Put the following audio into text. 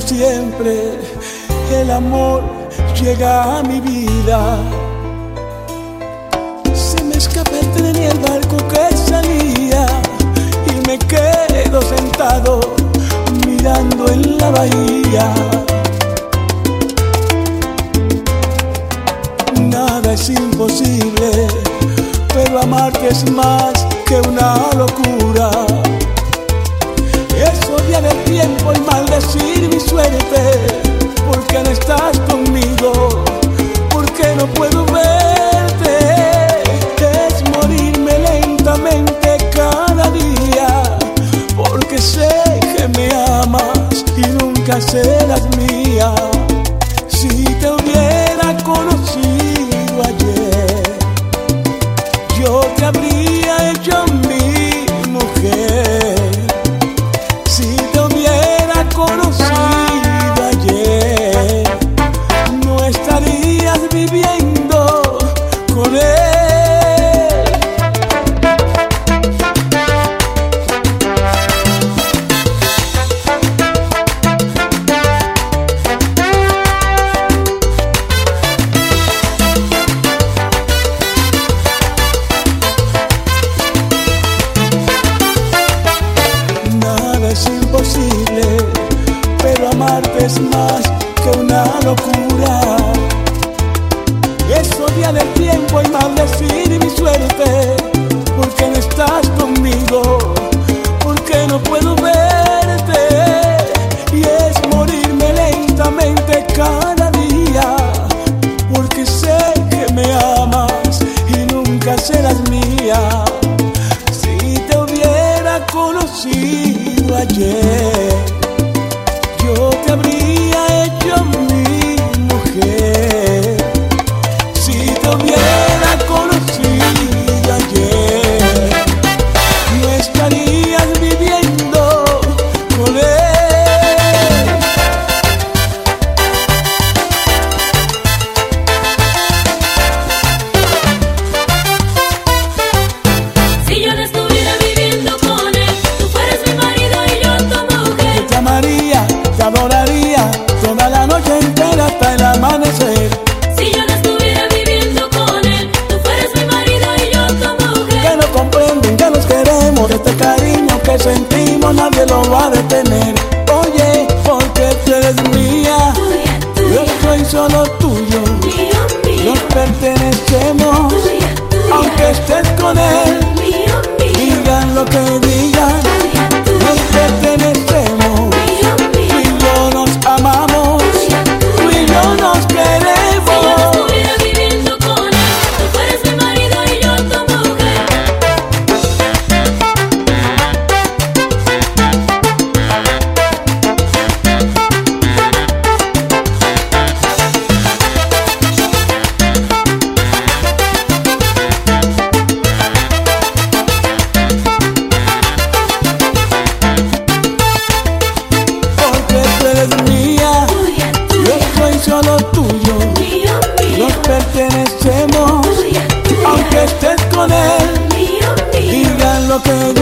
siempre, el amor llega a mi vida. Se me escapa el tren el barco que salía y me quedo sentado mirando en la bahía. Nada es imposible, pero amarte es más que una locura. Es odiar el tiempo y maldecir viviendo con él. Nada es imposible, pero amarte es más que una locura. Es odiar el tiempo y maldecir mi suerte, porque no estás conmigo, porque no puedo verte. Y es morirme lentamente cada día, porque sé que me amas y nunca serás mía. Si te hubiera conocido ayer, con él. Digan lo que lo que digan,